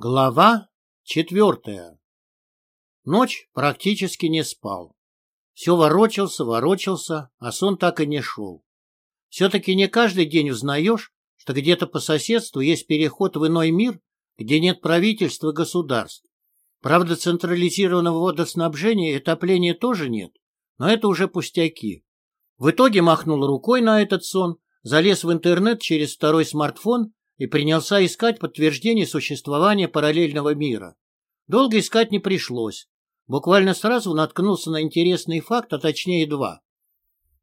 Глава четвертая. Ночь практически не спал. Все ворочался, ворочался, а сон так и не шел. Все-таки не каждый день узнаешь, что где-то по соседству есть переход в иной мир, где нет правительства государств. Правда, централизированного водоснабжения и отопления тоже нет, но это уже пустяки. В итоге махнул рукой на этот сон, залез в интернет через второй смартфон и принялся искать подтверждение существования параллельного мира. Долго искать не пришлось. Буквально сразу наткнулся на интересный факт, а точнее два.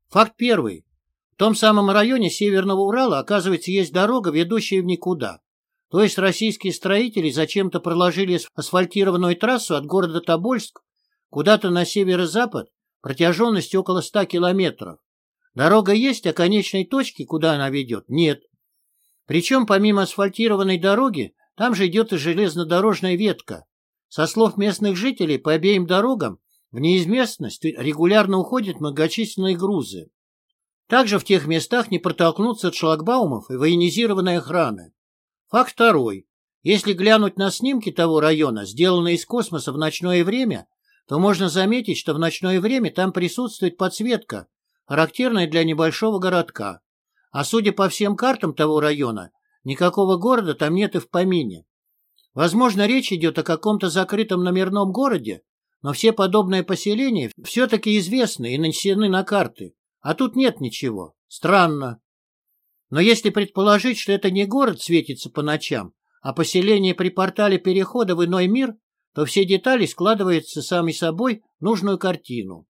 Факт первый. В том самом районе Северного Урала, оказывается, есть дорога, ведущая в никуда. То есть российские строители зачем-то проложили асфальтированную трассу от города Тобольск куда-то на северо-запад протяженностью около 100 километров. Дорога есть, а конечной точки, куда она ведет, нет. Причем помимо асфальтированной дороги, там же идет и железнодорожная ветка. Со слов местных жителей, по обеим дорогам в неизвестность регулярно уходят многочисленные грузы. Также в тех местах не протолкнуться от шлагбаумов и военизированной охраны. Факт второй. Если глянуть на снимки того района, сделанные из космоса в ночное время, то можно заметить, что в ночное время там присутствует подсветка, характерная для небольшого городка. А судя по всем картам того района, никакого города там нет и в помине. Возможно, речь идет о каком-то закрытом номерном городе, но все подобные поселения все-таки известны и нанесены на карты, а тут нет ничего. Странно. Но если предположить, что это не город светится по ночам, а поселение при портале перехода в иной мир, то все детали складываются сами собой в нужную картину.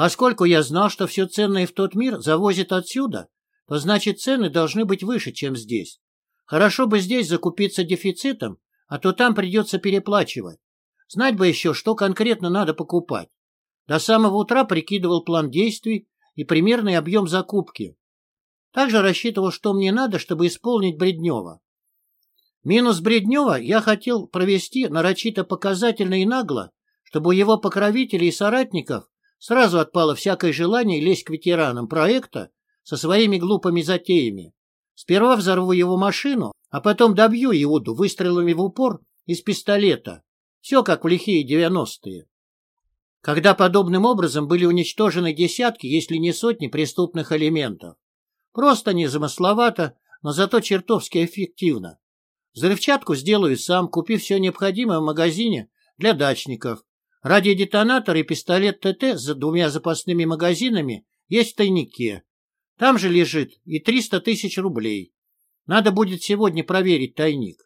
Поскольку я знал, что все ценное в тот мир завозят отсюда, то значит цены должны быть выше, чем здесь. Хорошо бы здесь закупиться дефицитом, а то там придется переплачивать. Знать бы еще, что конкретно надо покупать. До самого утра прикидывал план действий и примерный объем закупки. Также рассчитывал, что мне надо, чтобы исполнить Бреднева. Минус Бреднева я хотел провести нарочито показательно и нагло, чтобы у его покровителей и соратников Сразу отпало всякое желание лезть к ветеранам проекта со своими глупыми затеями. Сперва взорву его машину, а потом добью Иуду выстрелами в упор из пистолета. Все как в лихие девяностые. Когда подобным образом были уничтожены десятки, если не сотни преступных элементов. Просто незамысловато, но зато чертовски эффективно. Взрывчатку сделаю сам, купив все необходимое в магазине для дачников, Радиодетонатор и пистолет ТТ с двумя запасными магазинами есть в тайнике. Там же лежит и 300 тысяч рублей. Надо будет сегодня проверить тайник.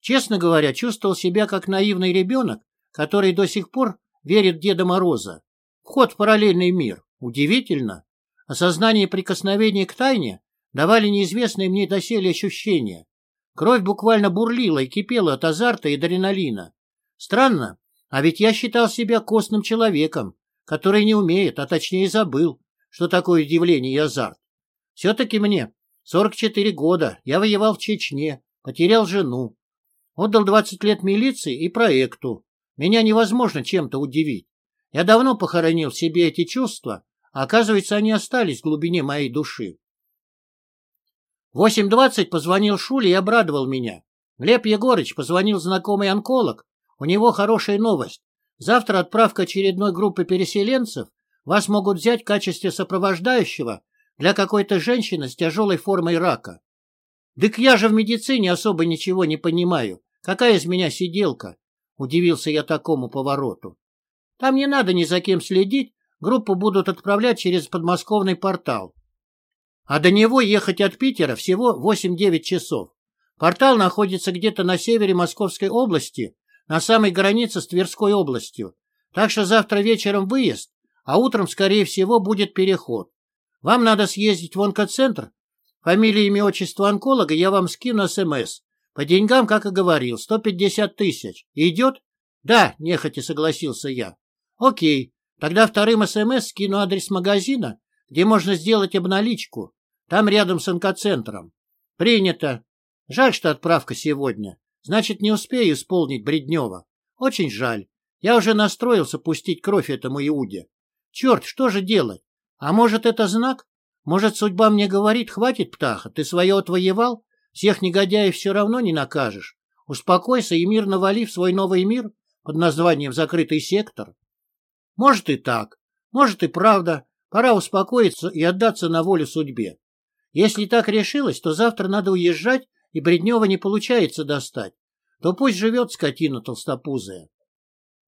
Честно говоря, чувствовал себя как наивный ребенок, который до сих пор верит в Деда Мороза. Вход в параллельный мир. Удивительно. Осознание прикосновения к тайне давали неизвестные мне доселе ощущения. Кровь буквально бурлила и кипела от азарта и адреналина. Странно, а ведь я считал себя костным человеком, который не умеет, а точнее забыл, что такое удивление и азарт. Все-таки мне 44 года, я воевал в Чечне, потерял жену, отдал 20 лет милиции и проекту. Меня невозможно чем-то удивить. Я давно похоронил в себе эти чувства, а оказывается, они остались в глубине моей души. В 8.20 позвонил Шуле и обрадовал меня. Глеб Егорыч позвонил знакомый онколог у него хорошая новость. Завтра отправка очередной группы переселенцев вас могут взять в качестве сопровождающего для какой-то женщины с тяжелой формой рака. Дык я же в медицине особо ничего не понимаю. Какая из меня сиделка? Удивился я такому повороту. Там не надо ни за кем следить, группу будут отправлять через подмосковный портал. А до него ехать от Питера всего 8-9 часов. Портал находится где-то на севере Московской области, на самой границе с Тверской областью. Так что завтра вечером выезд, а утром, скорее всего, будет переход. Вам надо съездить в онкоцентр. Фамилия, имя, отчество онколога я вам скину СМС. По деньгам, как и говорил, 150 тысяч. Идет? Да, нехотя согласился я. Окей, тогда вторым СМС скину адрес магазина, где можно сделать обналичку. Там рядом с онкоцентром. Принято. Жаль, что отправка сегодня. Значит, не успею исполнить Бреднева. Очень жаль. Я уже настроился пустить кровь этому Иуде. Черт, что же делать? А может, это знак? Может, судьба мне говорит, хватит, птаха, ты свое отвоевал? Всех негодяев все равно не накажешь. успокойся и мирно вали в свой новый мир под названием «Закрытый сектор». Может и так, может и правда, пора успокоиться и отдаться на волю судьбе. Если так решилось, то завтра надо уезжать, и Бреднева не получается достать. То пусть живет скотина толстопузая.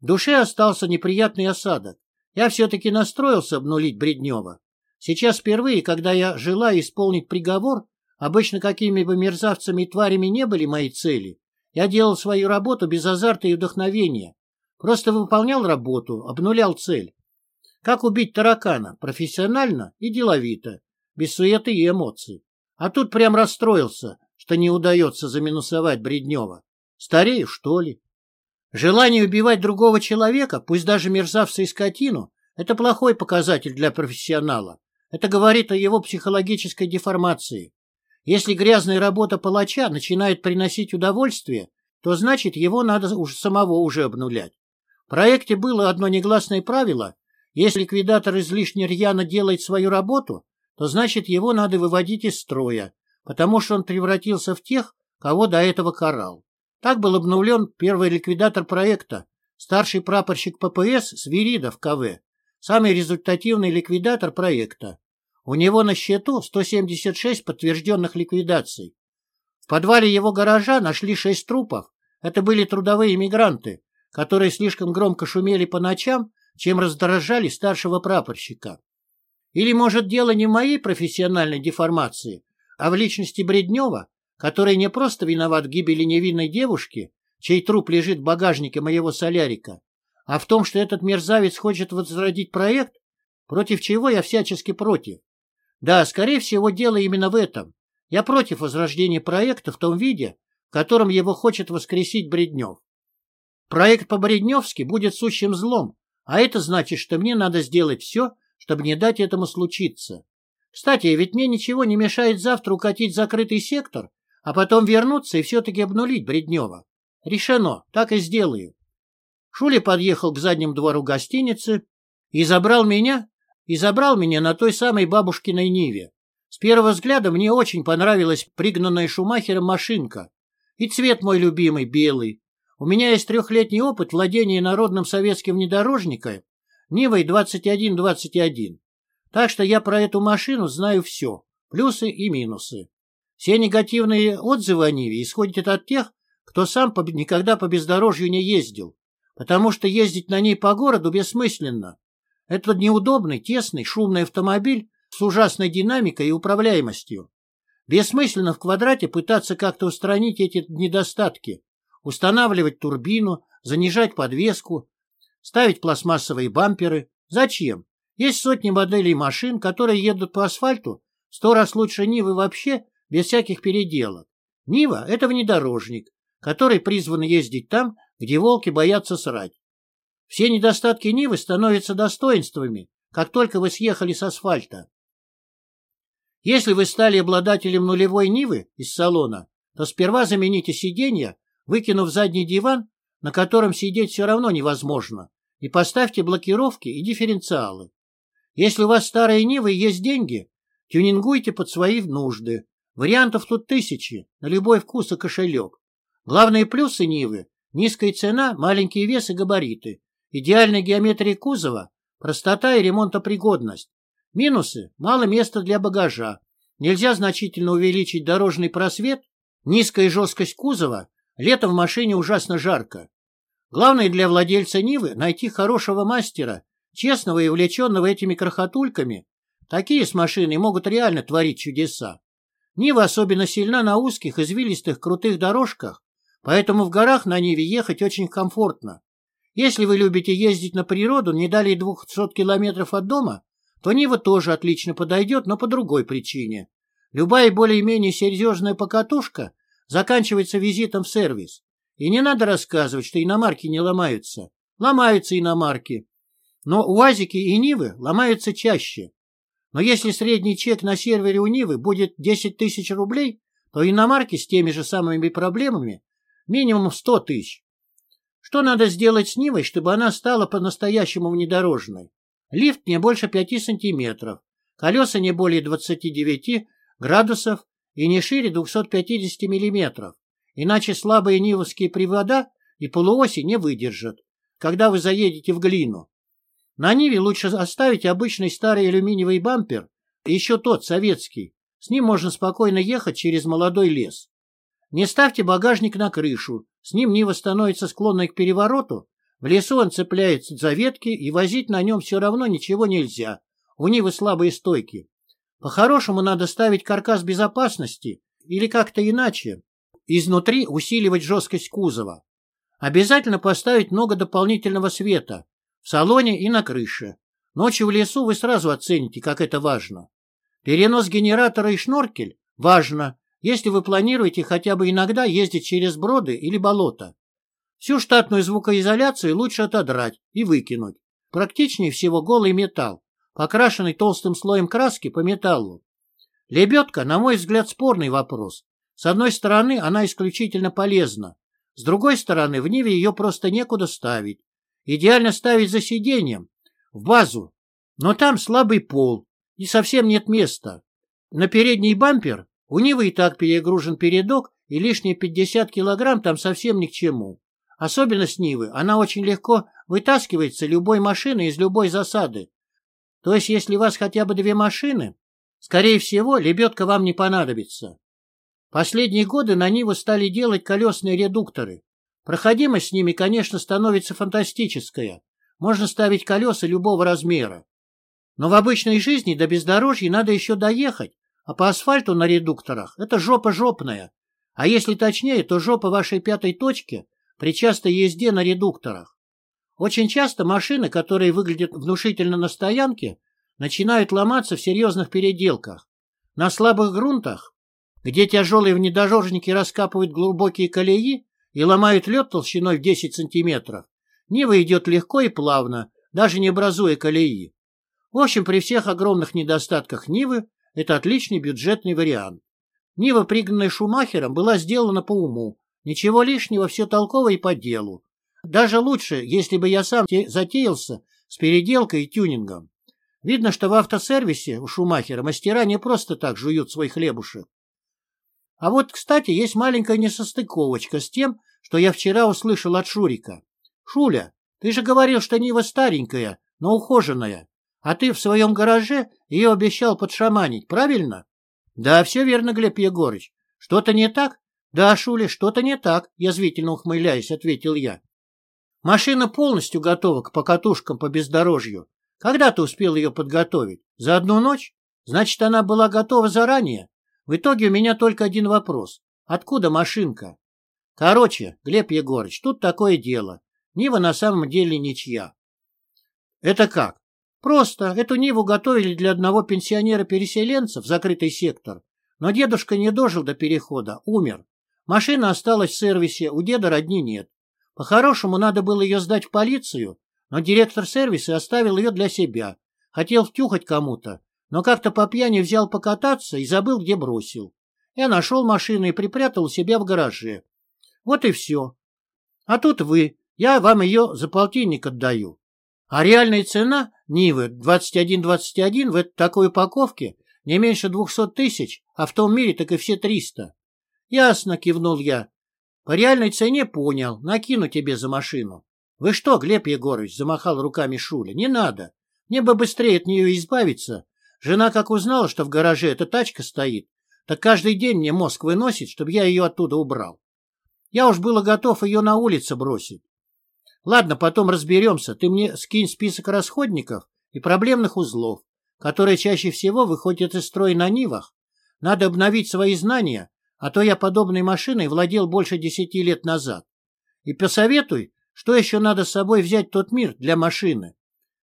В душе остался неприятный осадок. Я все-таки настроился обнулить Бреднева. Сейчас впервые, когда я желаю исполнить приговор, обычно какими бы мерзавцами и тварями не были мои цели, я делал свою работу без азарта и вдохновения. Просто выполнял работу, обнулял цель. Как убить таракана? Профессионально и деловито, без суеты и эмоций. А тут прям расстроился, что не удается заминусовать Бреднева. Старею, что ли? Желание убивать другого человека, пусть даже мерзавца и скотину, это плохой показатель для профессионала. Это говорит о его психологической деформации. Если грязная работа палача начинает приносить удовольствие, то значит его надо уж самого уже обнулять. В проекте было одно негласное правило. Если ликвидатор излишне рьяно делает свою работу, то значит его надо выводить из строя, потому что он превратился в тех, кого до этого карал. Так был обновлен первый ликвидатор проекта, старший прапорщик ППС Свиридов КВ, самый результативный ликвидатор проекта. У него на счету 176 подтвержденных ликвидаций. В подвале его гаража нашли шесть трупов. Это были трудовые мигранты, которые слишком громко шумели по ночам, чем раздражали старшего прапорщика. Или, может, дело не в моей профессиональной деформации, а в личности Бреднева, который не просто виноват в гибели невинной девушки, чей труп лежит в багажнике моего солярика, а в том, что этот мерзавец хочет возродить проект, против чего я всячески против. Да, скорее всего, дело именно в этом. Я против возрождения проекта в том виде, в котором его хочет воскресить Бреднев. Проект по-бредневски будет сущим злом, а это значит, что мне надо сделать все, чтобы не дать этому случиться. Кстати, ведь мне ничего не мешает завтра укатить закрытый сектор, а потом вернуться и все-таки обнулить Бреднева. Решено, так и сделаю. Шуля подъехал к заднему двору гостиницы и забрал меня, и забрал меня на той самой бабушкиной Ниве. С первого взгляда мне очень понравилась пригнанная Шумахером машинка. И цвет мой любимый, белый. У меня есть трехлетний опыт владения народным советским внедорожником Нивой 2121. Так что я про эту машину знаю все, плюсы и минусы. Все негативные отзывы о Ниве исходят от тех, кто сам по, никогда по бездорожью не ездил, потому что ездить на ней по городу бессмысленно. Это неудобный, тесный, шумный автомобиль с ужасной динамикой и управляемостью. Бессмысленно в квадрате пытаться как-то устранить эти недостатки, устанавливать турбину, занижать подвеску, ставить пластмассовые бамперы. Зачем? Есть сотни моделей машин, которые едут по асфальту сто раз лучше Нивы вообще, без всяких переделок. Нива – это внедорожник, который призван ездить там, где волки боятся срать. Все недостатки Нивы становятся достоинствами, как только вы съехали с асфальта. Если вы стали обладателем нулевой Нивы из салона, то сперва замените сиденье, выкинув задний диван, на котором сидеть все равно невозможно, и поставьте блокировки и дифференциалы. Если у вас старые Нивы и есть деньги, тюнингуйте под свои нужды. Вариантов тут тысячи, на любой вкус и кошелек. Главные плюсы Нивы – низкая цена, маленький вес и габариты. Идеальная геометрия кузова, простота и ремонтопригодность. Минусы – мало места для багажа. Нельзя значительно увеличить дорожный просвет, низкая жесткость кузова, летом в машине ужасно жарко. Главное для владельца Нивы – найти хорошего мастера, честного и увлеченного этими крохотульками. Такие с машиной могут реально творить чудеса. Нива особенно сильна на узких, извилистых, крутых дорожках, поэтому в горах на Ниве ехать очень комфортно. Если вы любите ездить на природу не далее 200 километров от дома, то Нива тоже отлично подойдет, но по другой причине. Любая более-менее серьезная покатушка заканчивается визитом в сервис. И не надо рассказывать, что иномарки не ломаются. Ломаются иномарки. Но УАЗики и Нивы ломаются чаще. Но если средний чек на сервере у Нивы будет 10 тысяч рублей, то иномарки с теми же самыми проблемами минимум 100 тысяч. Что надо сделать с Нивой, чтобы она стала по-настоящему внедорожной? Лифт не больше 5 сантиметров, колеса не более 29 градусов и не шире 250 миллиметров. иначе слабые нивовские привода и полуоси не выдержат, когда вы заедете в глину. На Ниве лучше оставить обычный старый алюминиевый бампер, еще тот, советский. С ним можно спокойно ехать через молодой лес. Не ставьте багажник на крышу, с ним Нива становится склонной к перевороту, в лесу он цепляется за ветки, и возить на нем все равно ничего нельзя. У Нивы слабые стойки. По-хорошему надо ставить каркас безопасности или как-то иначе. Изнутри усиливать жесткость кузова. Обязательно поставить много дополнительного света в салоне и на крыше. Ночью в лесу вы сразу оцените, как это важно. Перенос генератора и шноркель важно, если вы планируете хотя бы иногда ездить через броды или болото. Всю штатную звукоизоляцию лучше отодрать и выкинуть. Практичнее всего голый металл, покрашенный толстым слоем краски по металлу. Лебедка, на мой взгляд, спорный вопрос. С одной стороны, она исключительно полезна. С другой стороны, в Ниве ее просто некуда ставить. Идеально ставить за сиденьем, в базу. Но там слабый пол, и совсем нет места. На передний бампер у Нивы и так перегружен передок, и лишние 50 килограмм там совсем ни к чему. Особенность Нивы, она очень легко вытаскивается любой машиной из любой засады. То есть, если у вас хотя бы две машины, скорее всего, лебедка вам не понадобится. Последние годы на Ниву стали делать колесные редукторы. Проходимость с ними, конечно, становится фантастическая. Можно ставить колеса любого размера. Но в обычной жизни до бездорожья надо еще доехать, а по асфальту на редукторах это жопа жопная. А если точнее, то жопа вашей пятой точки при частой езде на редукторах. Очень часто машины, которые выглядят внушительно на стоянке, начинают ломаться в серьезных переделках. На слабых грунтах, где тяжелые внедорожники раскапывают глубокие колеи и ломают лед толщиной в 10 сантиметров, Нива идет легко и плавно, даже не образуя колеи. В общем, при всех огромных недостатках Нивы это отличный бюджетный вариант. Нива, пригнанная Шумахером, была сделана по уму, Ничего лишнего, все толково и по делу. Даже лучше, если бы я сам затеялся с переделкой и тюнингом. Видно, что в автосервисе у Шумахера мастера не просто так жуют свой хлебушек. А вот, кстати, есть маленькая несостыковочка с тем, что я вчера услышал от Шурика. «Шуля, ты же говорил, что Нива старенькая, но ухоженная, а ты в своем гараже ее обещал подшаманить, правильно?» «Да, все верно, Глеб Егорыч. Что-то не так?» «Да, Шуля, что-то не так», — язвительно ухмыляясь, ответил я. «Машина полностью готова к покатушкам по бездорожью. Когда ты успел ее подготовить? За одну ночь? Значит, она была готова заранее. В итоге у меня только один вопрос. Откуда машинка? Короче, Глеб Егорыч, тут такое дело. Нива на самом деле ничья. Это как? Просто эту Ниву готовили для одного пенсионера-переселенца в закрытый сектор. Но дедушка не дожил до перехода, умер. Машина осталась в сервисе, у деда родни нет. По-хорошему, надо было ее сдать в полицию, но директор сервиса оставил ее для себя. Хотел втюхать кому-то, но как-то по пьяни взял покататься и забыл, где бросил. Я нашел машину и припрятал себя в гараже. Вот и все. А тут вы, я вам ее за полтинник отдаю. А реальная цена Нивы 2121 в такой упаковке не меньше двухсот тысяч, а в том мире так и все триста. Ясно, кивнул я. По реальной цене понял, накину тебе за машину. Вы что, Глеб Егорович, замахал руками Шуля, не надо. Мне бы быстрее от нее избавиться. Жена как узнала, что в гараже эта тачка стоит, так каждый день мне мозг выносит, чтобы я ее оттуда убрал. Я уж было готов ее на улице бросить. Ладно, потом разберемся. Ты мне скинь список расходников и проблемных узлов, которые чаще всего выходят из строя на Нивах. Надо обновить свои знания а то я подобной машиной владел больше десяти лет назад. И посоветуй, что еще надо с собой взять тот мир для машины.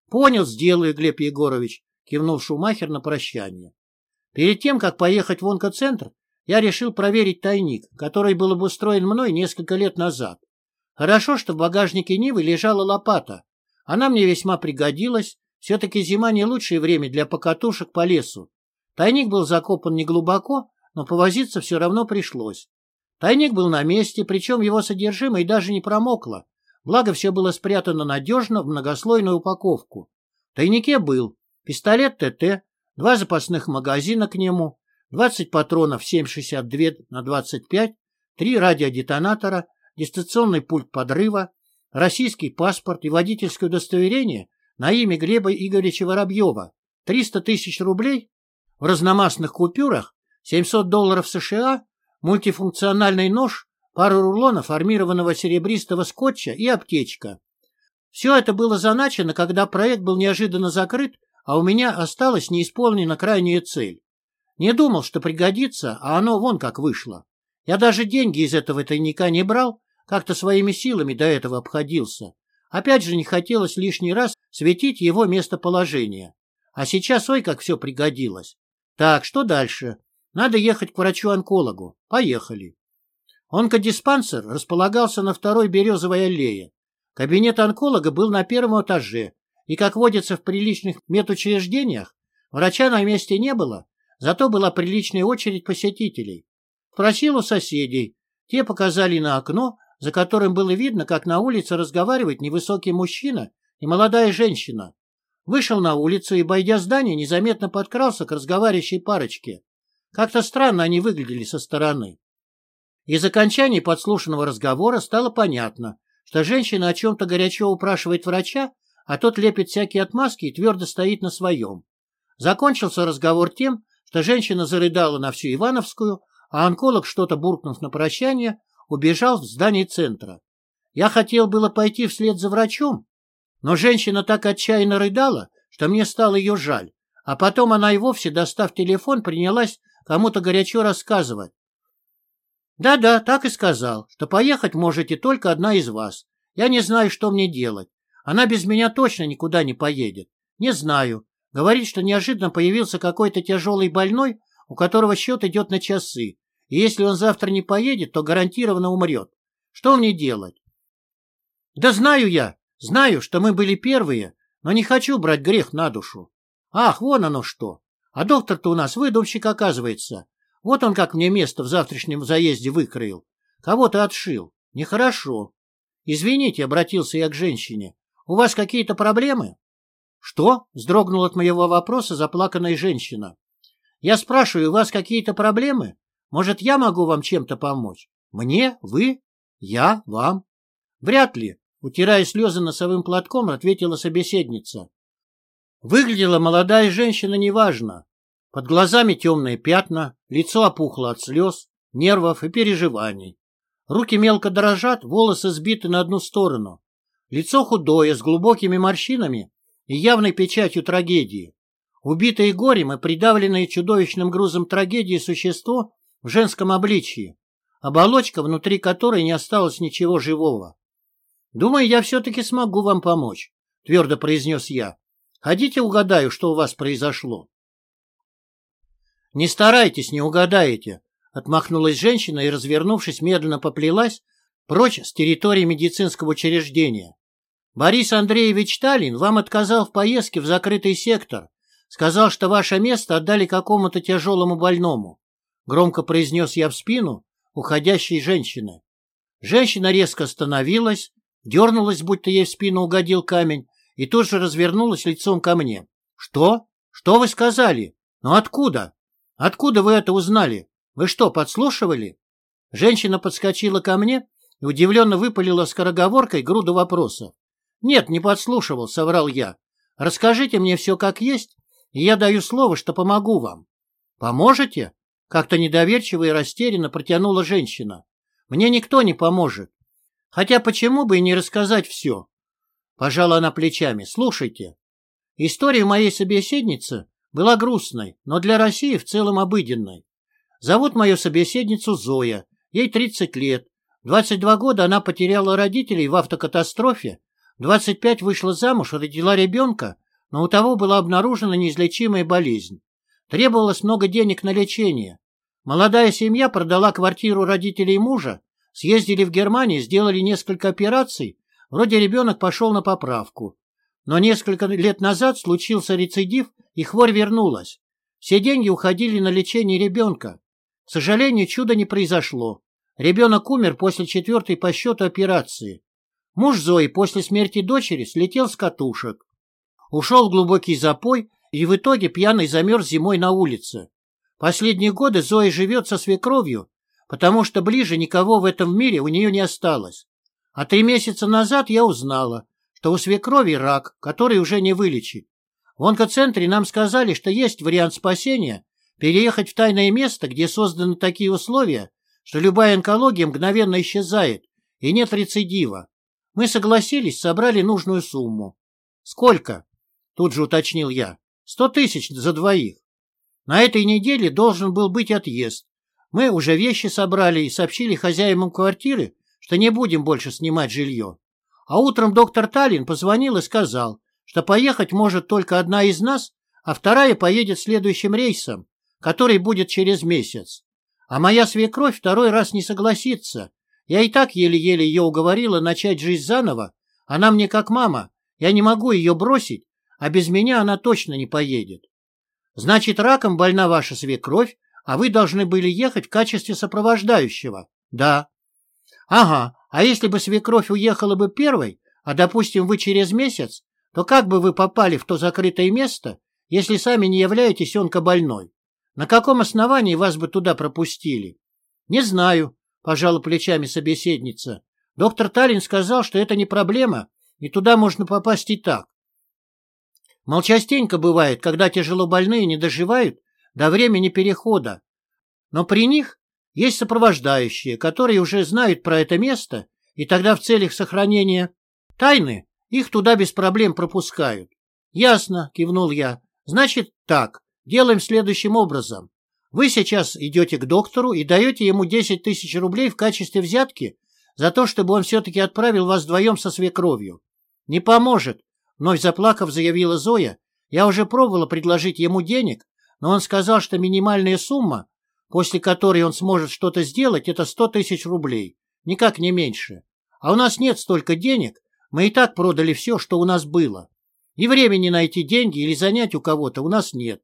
Понял, сделаю, Глеб Егорович, кивнул Шумахер на прощание. Перед тем, как поехать в онкоцентр, я решил проверить тайник, который был обустроен мной несколько лет назад. Хорошо, что в багажнике Нивы лежала лопата. Она мне весьма пригодилась, все-таки зима не лучшее время для покатушек по лесу. Тайник был закопан неглубоко, но повозиться все равно пришлось. Тайник был на месте, причем его содержимое даже не промокло, благо все было спрятано надежно в многослойную упаковку. В тайнике был пистолет ТТ, два запасных магазина к нему, 20 патронов 7,62 на 25, три радиодетонатора, дистанционный пульт подрыва, российский паспорт и водительское удостоверение на имя Глеба Игоревича Воробьева, 300 тысяч рублей в разномастных купюрах, 700 долларов США, мультифункциональный нож, пару рулонов армированного серебристого скотча и аптечка. Все это было заначено, когда проект был неожиданно закрыт, а у меня осталась неисполнена крайняя цель. Не думал, что пригодится, а оно вон как вышло. Я даже деньги из этого тайника не брал, как-то своими силами до этого обходился. Опять же не хотелось лишний раз светить его местоположение. А сейчас, ой, как все пригодилось. Так, что дальше? Надо ехать к врачу-онкологу. Поехали. Онкодиспансер располагался на второй березовой аллее. Кабинет онколога был на первом этаже, и, как водится в приличных медучреждениях, врача на месте не было, зато была приличная очередь посетителей. Спросил у соседей. Те показали на окно, за которым было видно, как на улице разговаривает невысокий мужчина и молодая женщина. Вышел на улицу и, обойдя здание, незаметно подкрался к разговаривающей парочке. Как-то странно они выглядели со стороны. Из окончания подслушанного разговора стало понятно, что женщина о чем-то горячо упрашивает врача, а тот лепит всякие отмазки и твердо стоит на своем. Закончился разговор тем, что женщина зарыдала на всю Ивановскую, а онколог, что-то буркнув на прощание, убежал в здание центра. Я хотел было пойти вслед за врачом, но женщина так отчаянно рыдала, что мне стало ее жаль, а потом она и вовсе, достав телефон, принялась кому-то горячо рассказывать. Да-да, так и сказал, что поехать можете только одна из вас. Я не знаю, что мне делать. Она без меня точно никуда не поедет. Не знаю. Говорит, что неожиданно появился какой-то тяжелый больной, у которого счет идет на часы, и если он завтра не поедет, то гарантированно умрет. Что мне делать? Да знаю я, знаю, что мы были первые, но не хочу брать грех на душу. Ах, вон оно что. А доктор-то у нас выдумщик, оказывается. Вот он как мне место в завтрашнем заезде выкроил. Кого-то отшил. Нехорошо. Извините, обратился я к женщине. У вас какие-то проблемы? Что? Вздрогнула от моего вопроса заплаканная женщина. Я спрашиваю, у вас какие-то проблемы? Может, я могу вам чем-то помочь? Мне? Вы? Я? Вам? Вряд ли, утирая слезы носовым платком, ответила собеседница. Выглядела молодая женщина неважно. Под глазами темные пятна, лицо опухло от слез, нервов и переживаний. Руки мелко дрожат, волосы сбиты на одну сторону. Лицо худое, с глубокими морщинами и явной печатью трагедии. Убитое горем и придавленное чудовищным грузом трагедии существо в женском обличии, оболочка, внутри которой не осталось ничего живого. «Думаю, я все-таки смогу вам помочь», — твердо произнес я. «Ходите угадаю, что у вас произошло». «Не старайтесь, не угадаете», — отмахнулась женщина и, развернувшись, медленно поплелась прочь с территории медицинского учреждения. «Борис Андреевич Талин вам отказал в поездке в закрытый сектор, сказал, что ваше место отдали какому-то тяжелому больному. Громко произнес я в спину уходящей женщины. Женщина резко остановилась, дернулась, будто ей в спину угодил камень, и тут же развернулась лицом ко мне. «Что? Что вы сказали? Ну откуда? Откуда вы это узнали? Вы что, подслушивали?» Женщина подскочила ко мне и удивленно выпалила скороговоркой груду вопросов. «Нет, не подслушивал», — соврал я. «Расскажите мне все как есть, и я даю слово, что помогу вам». «Поможете?» Как-то недоверчиво и растерянно протянула женщина. «Мне никто не поможет. Хотя почему бы и не рассказать все?» Пожала она плечами. «Слушайте. История моей собеседницы была грустной, но для России в целом обыденной. Зовут мою собеседницу Зоя. Ей 30 лет. 22 года она потеряла родителей в автокатастрофе. 25 вышла замуж, родила ребенка, но у того была обнаружена неизлечимая болезнь. Требовалось много денег на лечение. Молодая семья продала квартиру родителей мужа, съездили в Германию, сделали несколько операций, вроде ребенок пошел на поправку. Но несколько лет назад случился рецидив, и хворь вернулась. Все деньги уходили на лечение ребенка. К сожалению, чуда не произошло. Ребенок умер после четвертой по счету операции. Муж Зои после смерти дочери слетел с катушек. Ушел в глубокий запой и в итоге пьяный замерз зимой на улице. Последние годы Зоя живет со свекровью, потому что ближе никого в этом мире у нее не осталось. А три месяца назад я узнала, что у свекрови рак, который уже не вылечить. В онкоцентре нам сказали, что есть вариант спасения переехать в тайное место, где созданы такие условия, что любая онкология мгновенно исчезает и нет рецидива. Мы согласились, собрали нужную сумму. Сколько? Тут же уточнил я. Сто тысяч за двоих. На этой неделе должен был быть отъезд. Мы уже вещи собрали и сообщили хозяевам квартиры, что не будем больше снимать жилье. А утром доктор Таллин позвонил и сказал, что поехать может только одна из нас, а вторая поедет следующим рейсом, который будет через месяц. А моя свекровь второй раз не согласится. Я и так еле-еле ее уговорила начать жизнь заново. Она мне как мама. Я не могу ее бросить, а без меня она точно не поедет. Значит, раком больна ваша свекровь, а вы должны были ехать в качестве сопровождающего. Да. Ага, а если бы свекровь уехала бы первой, а, допустим, вы через месяц, то как бы вы попали в то закрытое место, если сами не являетесь онкобольной? На каком основании вас бы туда пропустили? Не знаю, пожала плечами собеседница. Доктор Таллин сказал, что это не проблема, и туда можно попасть и так. Мол, частенько бывает, когда тяжело больные не доживают до времени перехода. Но при них есть сопровождающие, которые уже знают про это место, и тогда в целях сохранения тайны их туда без проблем пропускают. Ясно, кивнул я. Значит так, делаем следующим образом. Вы сейчас идете к доктору и даете ему 10 тысяч рублей в качестве взятки за то, чтобы он все-таки отправил вас вдвоем со свекровью. Не поможет, вновь заплакав, заявила Зоя. Я уже пробовала предложить ему денег, но он сказал, что минимальная сумма, после которой он сможет что-то сделать, это 100 тысяч рублей, никак не меньше. А у нас нет столько денег, мы и так продали все, что у нас было. И времени найти деньги или занять у кого-то у нас нет.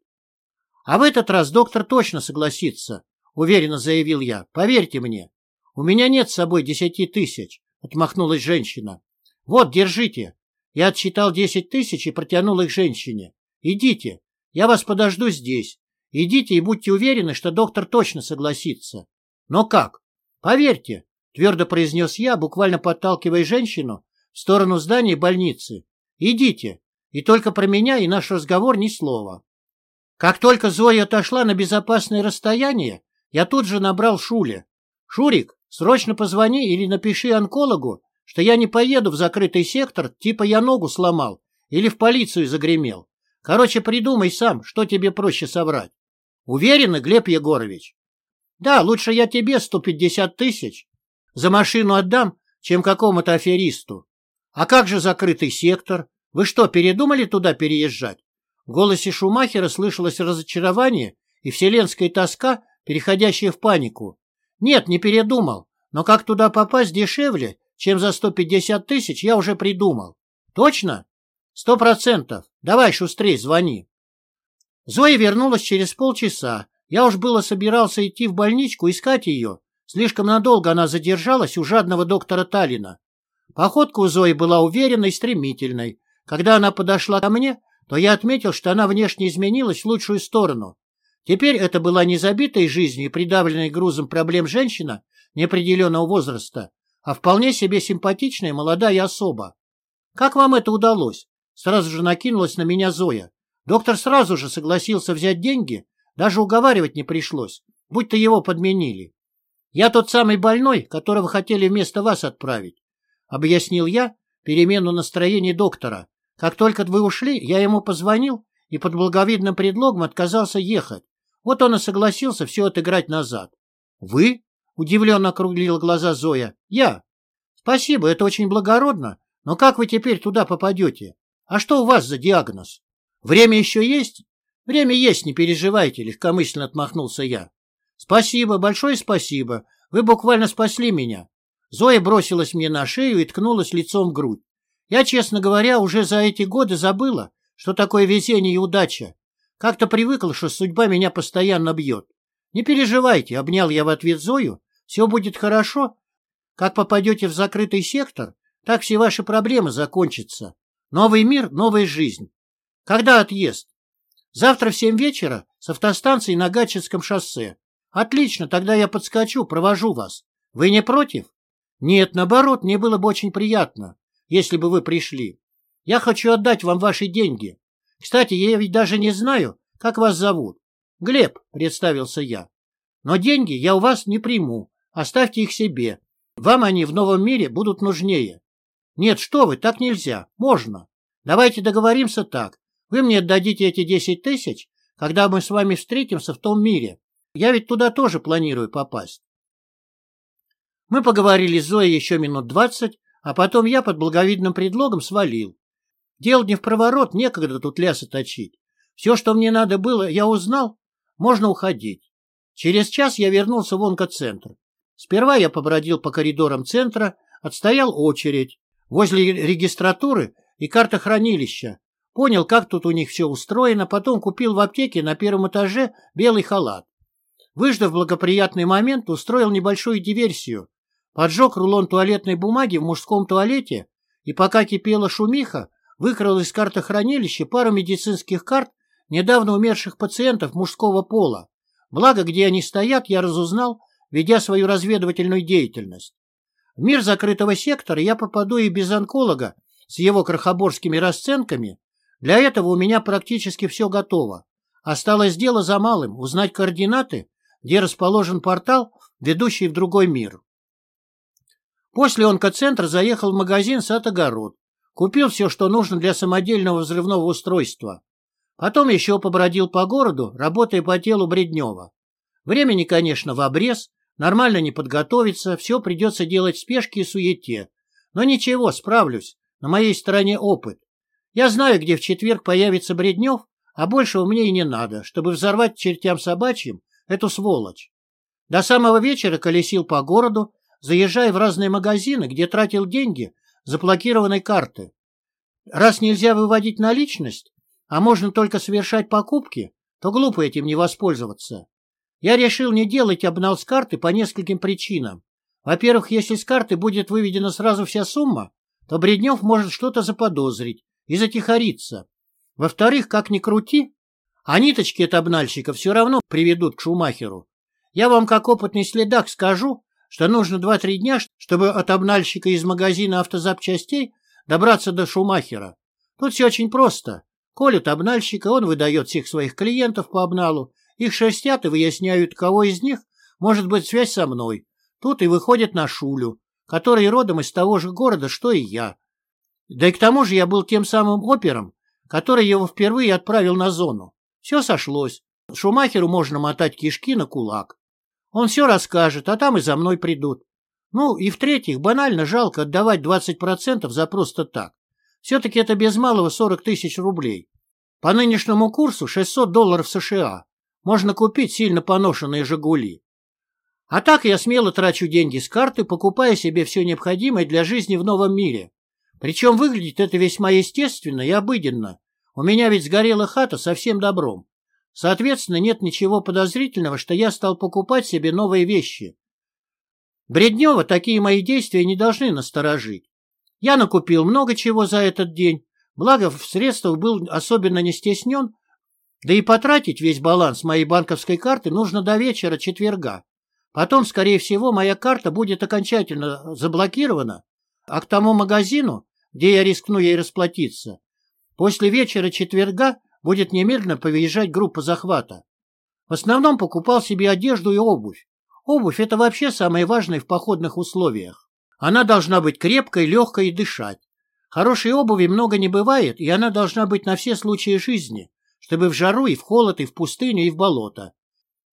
А в этот раз доктор точно согласится, уверенно заявил я. Поверьте мне. У меня нет с собой десяти тысяч, отмахнулась женщина. Вот, держите. Я отсчитал десять тысяч и протянул их женщине. Идите, я вас подожду здесь. Идите и будьте уверены, что доктор точно согласится. Но как? Поверьте, твердо произнес я, буквально подталкивая женщину в сторону здания больницы. Идите, и только про меня и наш разговор ни слова. Как только Зоя отошла на безопасное расстояние, я тут же набрал Шуле. «Шурик, срочно позвони или напиши онкологу, что я не поеду в закрытый сектор, типа я ногу сломал или в полицию загремел. Короче, придумай сам, что тебе проще соврать. Уверены, Глеб Егорович? Да, лучше я тебе сто пятьдесят тысяч за машину отдам, чем какому-то аферисту. А как же закрытый сектор? Вы что, передумали туда переезжать? В голосе Шумахера слышалось разочарование и вселенская тоска, переходящая в панику. Нет, не передумал, но как туда попасть дешевле, чем за 150 тысяч, я уже придумал. Точно? Сто процентов. Давай шустрей, звони. Зоя вернулась через полчаса. Я уж было собирался идти в больничку искать ее. Слишком надолго она задержалась у жадного доктора Таллина. Походка у Зои была уверенной и стремительной. Когда она подошла ко мне, то я отметил, что она внешне изменилась в лучшую сторону. Теперь это была не забитая жизнью и придавленная грузом проблем женщина неопределенного возраста, а вполне себе симпатичная молодая особа. «Как вам это удалось?» Сразу же накинулась на меня Зоя. Доктор сразу же согласился взять деньги, даже уговаривать не пришлось, будь-то его подменили. «Я тот самый больной, которого хотели вместо вас отправить. — объяснил я перемену настроения доктора. «Как только вы ушли, я ему позвонил и под благовидным предлогом отказался ехать. Вот он и согласился все отыграть назад». «Вы?» — удивленно округлила глаза Зоя. «Я». «Спасибо, это очень благородно. Но как вы теперь туда попадете? А что у вас за диагноз? Время еще есть?» «Время есть, не переживайте», — легкомысленно отмахнулся я. «Спасибо, большое спасибо. Вы буквально спасли меня. Зоя бросилась мне на шею и ткнулась лицом в грудь. Я, честно говоря, уже за эти годы забыла, что такое везение и удача. Как-то привыкла, что судьба меня постоянно бьет. Не переживайте, обнял я в ответ Зою. Все будет хорошо. Как попадете в закрытый сектор, так все ваши проблемы закончатся. Новый мир, новая жизнь. Когда отъезд? Завтра в семь вечера с автостанции на Гатчинском шоссе. Отлично, тогда я подскочу, провожу вас. Вы не против? Нет, наоборот, мне было бы очень приятно, если бы вы пришли. Я хочу отдать вам ваши деньги. Кстати, я ведь даже не знаю, как вас зовут. Глеб, представился я. Но деньги я у вас не приму. Оставьте их себе. Вам они в новом мире будут нужнее. Нет, что вы, так нельзя. Можно. Давайте договоримся так. Вы мне отдадите эти десять тысяч, когда мы с вами встретимся в том мире. Я ведь туда тоже планирую попасть. Мы поговорили с Зоей еще минут двадцать, а потом я под благовидным предлогом свалил. Дело не в проворот, некогда тут лясы точить. Все, что мне надо было, я узнал, можно уходить. Через час я вернулся в онкоцентр. Сперва я побродил по коридорам центра, отстоял очередь. Возле регистратуры и картохранилища. Понял, как тут у них все устроено, потом купил в аптеке на первом этаже белый халат. Выждав благоприятный момент, устроил небольшую диверсию. Поджег рулон туалетной бумаги в мужском туалете и, пока кипела шумиха, выкрал из картохранилища пару медицинских карт недавно умерших пациентов мужского пола. Благо, где они стоят, я разузнал, ведя свою разведывательную деятельность. В мир закрытого сектора я попаду и без онколога с его крохоборскими расценками. Для этого у меня практически все готово. Осталось дело за малым — узнать координаты, где расположен портал, ведущий в другой мир. После онкоцентра заехал в магазин «Сад-огород». Купил все, что нужно для самодельного взрывного устройства. Потом еще побродил по городу, работая по телу Бреднева. Времени, конечно, в обрез, нормально не подготовиться, все придется делать в спешке и суете. Но ничего, справлюсь, на моей стороне опыт. Я знаю, где в четверг появится Бреднев, а большего мне и не надо, чтобы взорвать чертям собачьим эту сволочь. До самого вечера колесил по городу, заезжая в разные магазины, где тратил деньги заблокированной карты. Раз нельзя выводить наличность, а можно только совершать покупки, то глупо этим не воспользоваться. Я решил не делать обнал с карты по нескольким причинам. Во-первых, если с карты будет выведена сразу вся сумма, то Бреднев может что-то заподозрить и затихариться. Во-вторых, как ни крути, а ниточки от обнальщика все равно приведут к Шумахеру. Я вам, как опытный следак, скажу, что нужно 2-3 дня, чтобы от обнальщика из магазина автозапчастей добраться до Шумахера. Тут все очень просто. Колют обнальщика, он выдает всех своих клиентов по обналу, их шерстят и выясняют, кого из них может быть связь со мной. Тут и выходит на Шулю, который родом из того же города, что и я. Да и к тому же я был тем самым опером, который его впервые отправил на зону. Все сошлось. Шумахеру можно мотать кишки на кулак. Он все расскажет, а там и за мной придут. Ну, и в-третьих, банально жалко отдавать 20% за просто так. Все-таки это без малого 40 тысяч рублей. По нынешнему курсу 600 долларов США. Можно купить сильно поношенные «Жигули». А так я смело трачу деньги с карты, покупая себе все необходимое для жизни в новом мире. Причем выглядит это весьма естественно и обыденно. У меня ведь сгорела хата со всем добром. Соответственно, нет ничего подозрительного, что я стал покупать себе новые вещи. Бреднева такие мои действия не должны насторожить. Я накупил много чего за этот день, благо в средствах был особенно не стеснен, да и потратить весь баланс моей банковской карты нужно до вечера четверга. Потом, скорее всего, моя карта будет окончательно заблокирована, а к тому магазину, где я рискну ей расплатиться, после вечера четверга будет немедленно повыезжать группа захвата. В основном покупал себе одежду и обувь. Обувь – это вообще самое важное в походных условиях. Она должна быть крепкой, легкой и дышать. Хорошей обуви много не бывает, и она должна быть на все случаи жизни, чтобы в жару и в холод, и в пустыню, и в болото.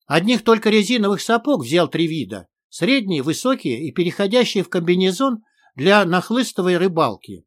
Одних только резиновых сапог взял три вида – средние, высокие и переходящие в комбинезон для нахлыстовой рыбалки.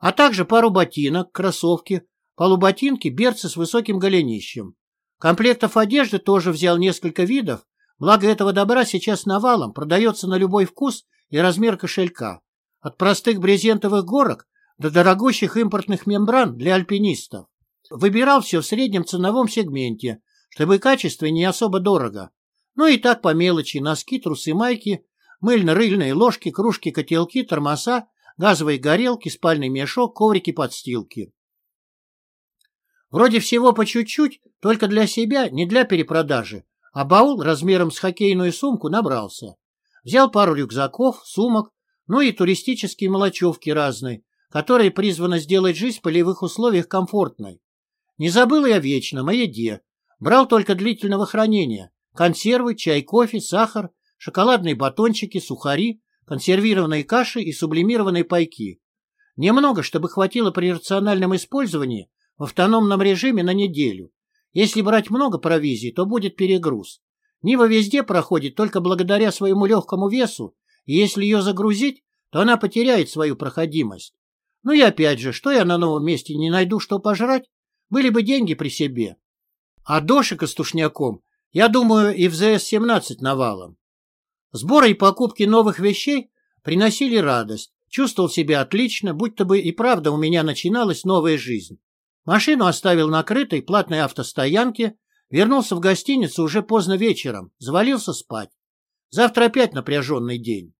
А также пару ботинок, кроссовки, полуботинки, берцы с высоким голенищем. Комплектов одежды тоже взял несколько видов, благо этого добра сейчас навалом продается на любой вкус и размер кошелька. От простых брезентовых горок до дорогущих импортных мембран для альпинистов. Выбирал все в среднем ценовом сегменте, чтобы качество не особо дорого. Ну и так по мелочи, носки, трусы, майки, мыльно-рыльные ложки, кружки, котелки, тормоза, газовые горелки, спальный мешок, коврики, подстилки. Вроде всего по чуть-чуть, только для себя, не для перепродажи, А баул размером с хоккейную сумку набрался. Взял пару рюкзаков, сумок, ну и туристические мелочевки разные, которые призваны сделать жизнь в полевых условиях комфортной. Не забыл я вечно о еде. Брал только длительного хранения. Консервы, чай, кофе, сахар, шоколадные батончики, сухари, консервированные каши и сублимированные пайки. Немного, чтобы хватило при рациональном использовании в автономном режиме на неделю. Если брать много провизии, то будет перегруз. Нива везде проходит только благодаря своему легкому весу, и если ее загрузить, то она потеряет свою проходимость. Ну и опять же, что я на новом месте не найду, что пожрать? Были бы деньги при себе. А дошика с тушняком, я думаю, и в ЗС-17 навалом. Сборы и покупки новых вещей приносили радость. Чувствовал себя отлично, будто бы и правда у меня начиналась новая жизнь. Машину оставил на крытой платной автостоянке, вернулся в гостиницу уже поздно вечером, завалился спать. Завтра опять напряженный день.